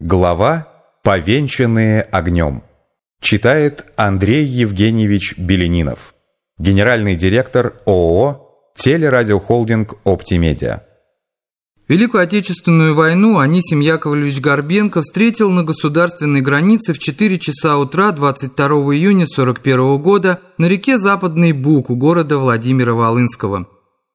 Глава «Повенчанные огнем». Читает Андрей Евгеньевич Беленинов, генеральный директор ООО «Телерадиохолдинг Оптимедиа». Великую Отечественную войну Анисим Яковлевич Горбенко встретил на государственной границе в 4 часа утра 22 июня 41 года на реке Западный Буг у города Владимира Волынского.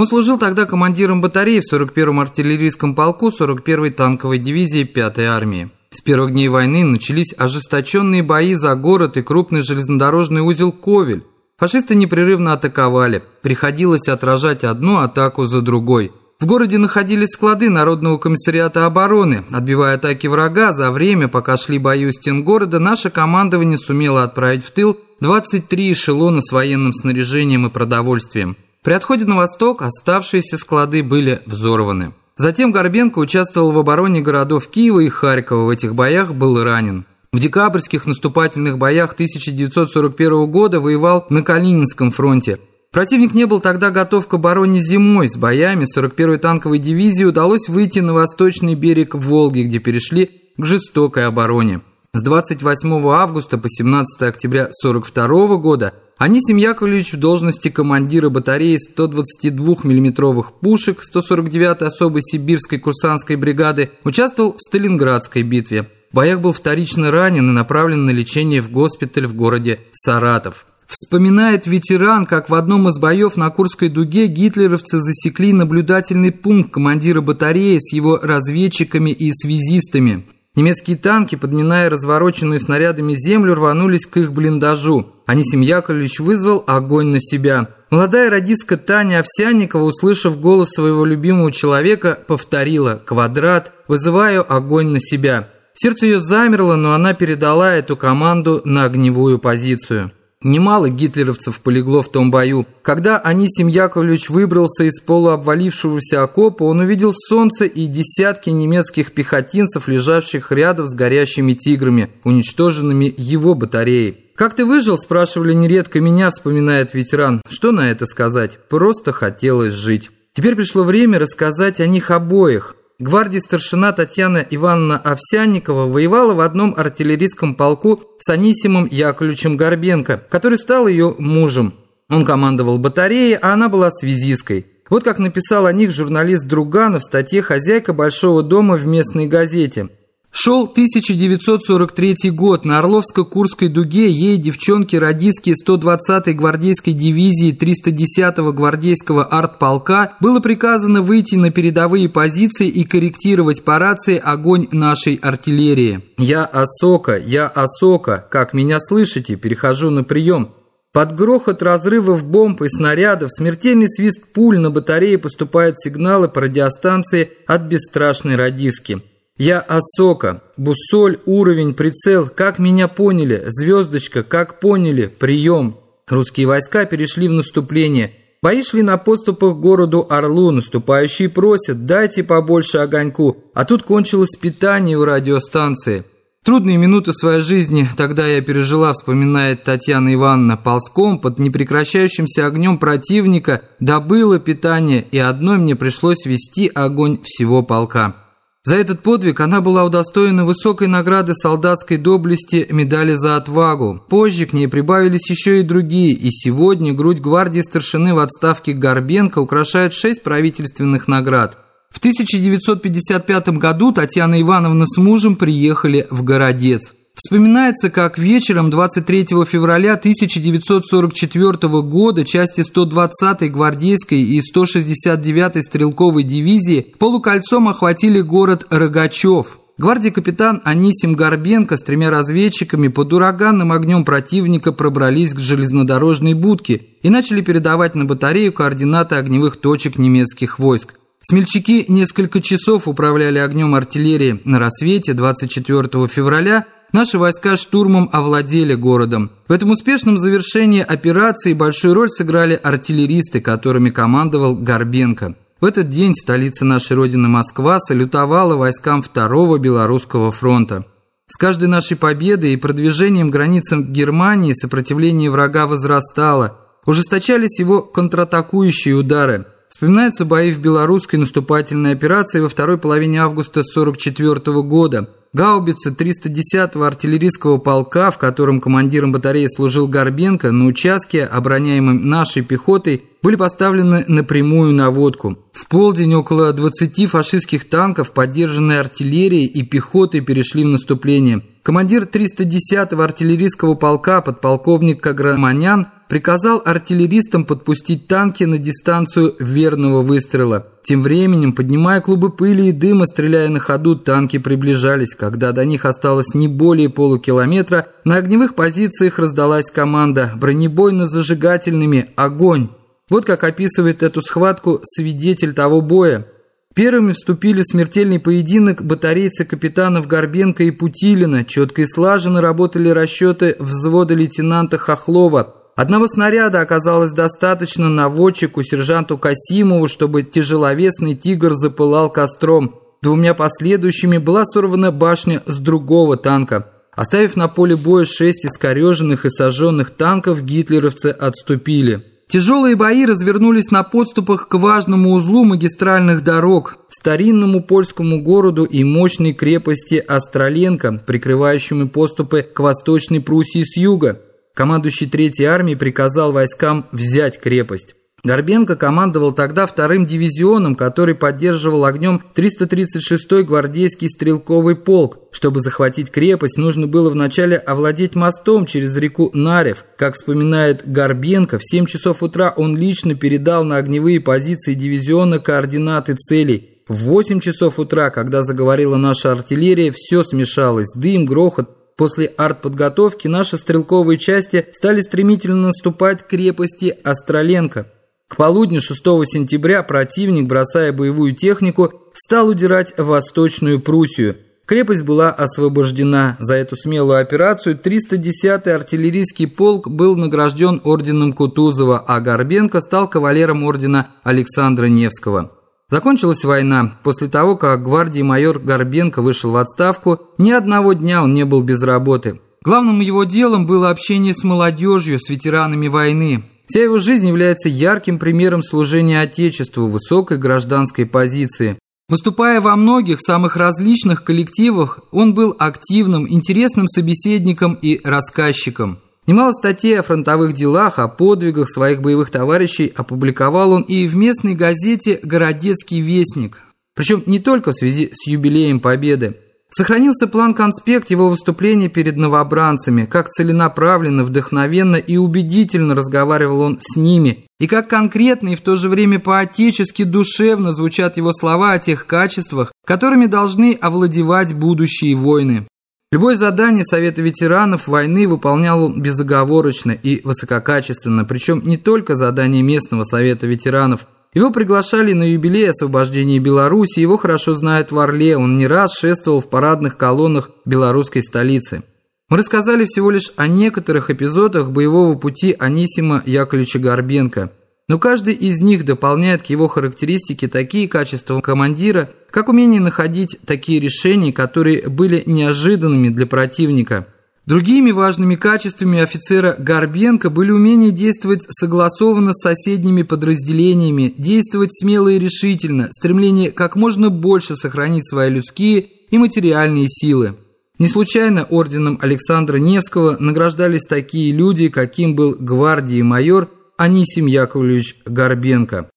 Он служил тогда командиром батареи в 41-м артиллерийском полку 41-й танковой дивизии 5-й армии. С первых дней войны начались ожесточенные бои за город и крупный железнодорожный узел Ковель. Фашисты непрерывно атаковали. Приходилось отражать одну атаку за другой. В городе находились склады Народного комиссариата обороны. Отбивая атаки врага, за время, пока шли бои у стен города, наше командование сумело отправить в тыл 23 эшелона с военным снаряжением и продовольствием. При отходе на восток оставшиеся склады были взорваны. Затем Горбенко участвовал в обороне городов Киева и Харькова. В этих боях был ранен. В декабрьских наступательных боях 1941 года воевал на Калининском фронте. Противник не был тогда готов к обороне зимой. С боями 41-й танковой дивизии удалось выйти на восточный берег Волги, где перешли к жестокой обороне. С 28 августа по 17 октября 1942 года Анисим Яковлевич в должности командира батареи 122 миллиметровых пушек 149-й особой сибирской курсантской бригады участвовал в Сталинградской битве. В боях был вторично ранен и направлен на лечение в госпиталь в городе Саратов. Вспоминает ветеран, как в одном из боев на Курской дуге гитлеровцы засекли наблюдательный пункт командира батареи с его разведчиками и связистами – Немецкие танки, подминая развороченную снарядами землю, рванулись к их блиндажу. Анисим Яковлевич вызвал огонь на себя. Молодая радистка Таня Овсянникова, услышав голос своего любимого человека, повторила «Квадрат, вызываю огонь на себя». Сердце ее замерло, но она передала эту команду на огневую позицию. Немало гитлеровцев полегло в том бою. Когда Анисим Яковлевич выбрался из полуобвалившегося окопа, он увидел солнце и десятки немецких пехотинцев, лежавших рядом с горящими тиграми, уничтоженными его батареей. «Как ты выжил?» – спрашивали нередко меня, вспоминает ветеран. Что на это сказать? Просто хотелось жить. Теперь пришло время рассказать о них обоих. Гвардии старшина Татьяна Ивановна Овсянникова воевала в одном артиллерийском полку с Анисимом Яковлевичем Горбенко, который стал ее мужем. Он командовал батареей, а она была связисткой. Вот как написал о них журналист Друганов в статье «Хозяйка большого дома» в местной газете – Шел 1943 год. На Орловско-Курской дуге ей девчонки-радистки 120-й гвардейской дивизии 310-го гвардейского артполка было приказано выйти на передовые позиции и корректировать по рации огонь нашей артиллерии. «Я Осока, я Осока, как меня слышите? Перехожу на прием». Под грохот разрывов бомб и снарядов, смертельный свист пуль на батарее поступают сигналы по радиостанции от бесстрашной радиски. Я Осока. Буссоль, уровень, прицел. Как меня поняли? Звездочка, как поняли? Прием. Русские войска перешли в наступление. Бои шли на подступах к городу Орлу. Наступающие просят, дайте побольше огоньку. А тут кончилось питание у радиостанции. Трудные минуты своей жизни тогда я пережила, вспоминает Татьяна Ивановна, ползком под непрекращающимся огнем противника добыла питание, и одной мне пришлось вести огонь всего полка. За этот подвиг она была удостоена высокой награды солдатской доблести медали за отвагу. Позже к ней прибавились еще и другие, и сегодня грудь гвардии старшины в отставке Горбенко украшает шесть правительственных наград. В 1955 году Татьяна Ивановна с мужем приехали в Городец. Вспоминается, как вечером 23 февраля 1944 года части 120-й гвардейской и 169-й стрелковой дивизии полукольцом охватили город Рогачев. Гвардии капитан Анисим Горбенко с тремя разведчиками под ураганным огнем противника пробрались к железнодорожной будке и начали передавать на батарею координаты огневых точек немецких войск. Смельчаки несколько часов управляли огнем артиллерии. На рассвете 24 февраля Наши войска штурмом овладели городом. В этом успешном завершении операции большую роль сыграли артиллеристы, которыми командовал Горбенко. В этот день столица нашей Родины Москва салютовала войскам Второго Белорусского фронта. С каждой нашей победой и продвижением границам Германии сопротивление врага возрастало. Ужесточались его контратакующие удары. Вспоминаются бои в белорусской наступательной операции во второй половине августа 1944 года – Гаубицы 310-го артиллерийского полка, в котором командиром батареи служил Горбенко, на участке, обороняемом нашей пехотой, были поставлены напрямую на водку. В полдень около 20 фашистских танков, поддержанные артиллерией и пехотой, перешли в наступление. Командир 310-го артиллерийского полка, подполковник Каграманян, приказал артиллеристам подпустить танки на дистанцию верного выстрела. Тем временем, поднимая клубы пыли и дыма, стреляя на ходу, танки приближались. Когда до них осталось не более полукилометра, на огневых позициях раздалась команда «Бронебойно-зажигательными! Огонь!». Вот как описывает эту схватку свидетель того боя. Первыми вступили в смертельный поединок батарейцы капитанов Горбенко и Путилина. Четко и слаженно работали расчеты взвода лейтенанта Хохлова – Одного снаряда оказалось достаточно наводчику, сержанту Касимову, чтобы тяжеловесный «Тигр» запылал костром. Двумя последующими была сорвана башня с другого танка. Оставив на поле боя шесть искореженных и сожженных танков, гитлеровцы отступили. Тяжелые бои развернулись на подступах к важному узлу магистральных дорог, старинному польскому городу и мощной крепости Остроленко, прикрывающему поступы к Восточной Пруссии с юга. Командующий Третьей армией приказал войскам взять крепость. Горбенко командовал тогда вторым дивизионом, который поддерживал огнем 336-й гвардейский стрелковый полк. Чтобы захватить крепость, нужно было вначале овладеть мостом через реку Нарев. Как вспоминает Горбенко, в 7 часов утра он лично передал на огневые позиции дивизиона координаты целей. В 8 часов утра, когда заговорила наша артиллерия, все смешалось. Дым, грохот, После артподготовки наши стрелковые части стали стремительно наступать к крепости Остроленко. К полудню 6 сентября противник, бросая боевую технику, стал удирать в Восточную Пруссию. Крепость была освобождена. За эту смелую операцию 310-й артиллерийский полк был награжден орденом Кутузова, а Горбенко стал кавалером ордена Александра Невского. Закончилась война. После того, как гвардии майор Горбенко вышел в отставку, ни одного дня он не был без работы. Главным его делом было общение с молодежью, с ветеранами войны. Вся его жизнь является ярким примером служения Отечеству высокой гражданской позиции. Выступая во многих самых различных коллективах, он был активным, интересным собеседником и рассказчиком. Немало статей о фронтовых делах, о подвигах своих боевых товарищей опубликовал он и в местной газете «Городецкий вестник». Причем не только в связи с юбилеем Победы. Сохранился план-конспект его выступления перед новобранцами, как целенаправленно, вдохновенно и убедительно разговаривал он с ними, и как конкретно и в то же время по-отечески душевно звучат его слова о тех качествах, которыми должны овладевать будущие войны. Любое задание Совета ветеранов войны выполнял он безоговорочно и высококачественно, причем не только задание местного Совета ветеранов. Его приглашали на юбилей освобождения Беларуси, его хорошо знают в Орле, он не раз шествовал в парадных колоннах белорусской столицы. Мы рассказали всего лишь о некоторых эпизодах боевого пути Анисима Яковлевича Горбенко – но каждый из них дополняет к его характеристике такие качества командира, как умение находить такие решения, которые были неожиданными для противника. Другими важными качествами офицера Горбенко были умение действовать согласованно с соседними подразделениями, действовать смело и решительно, стремление как можно больше сохранить свои людские и материальные силы. Не случайно орденом Александра Невского награждались такие люди, каким был гвардии майор Анисим Яковлевич Горбенко.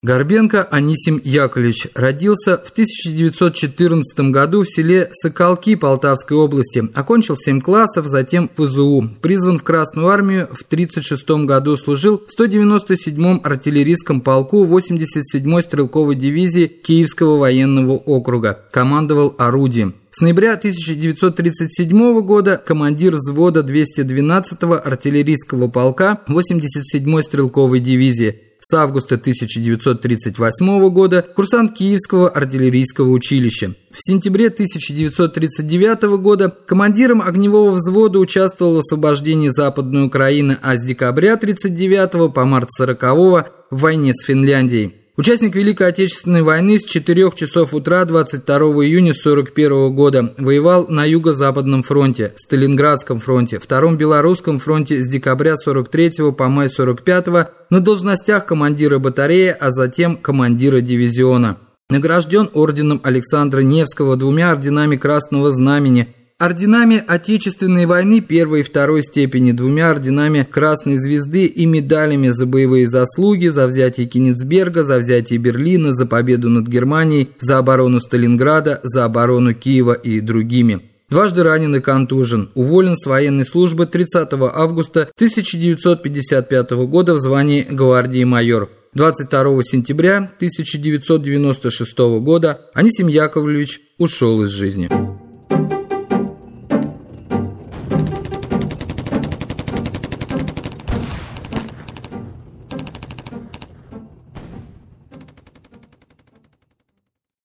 Горбенко Анисим Яковлевич родился в 1914 году в селе Соколки Полтавской области. Окончил 7 классов, затем ПЗУ. Призван в Красную армию в 1936 году. Служил в 197-м артиллерийском полку 87-й стрелковой дивизии Киевского военного округа. Командовал орудием. С ноября 1937 года командир взвода 212-го артиллерийского полка 87-й стрелковой дивизии. С августа 1938 года курсант Киевского артиллерийского училища. В сентябре 1939 года командиром огневого взвода участвовал в освобождении Западной Украины, а с декабря 1939 по март 1940 в войне с Финляндией. Участник Великой Отечественной войны с 4 часов утра 22 июня 1941 года воевал на Юго-Западном фронте, Сталинградском фронте, Втором Белорусском фронте с декабря 43 по май 45 на должностях командира батареи, а затем командира дивизиона. Награжден орденом Александра Невского, двумя орденами Красного Знамени, орденами Отечественной войны первой и второй степени, двумя орденами Красной Звезды и медалями за боевые заслуги, за взятие Кенигсберга, за взятие Берлина, за победу над Германией, за оборону Сталинграда, за оборону Киева и другими. Дважды ранен и контужен. Уволен с военной службы 30 августа 1955 года в звании гвардии майор. 22 сентября 1996 года Анисим Яковлевич ушел из жизни.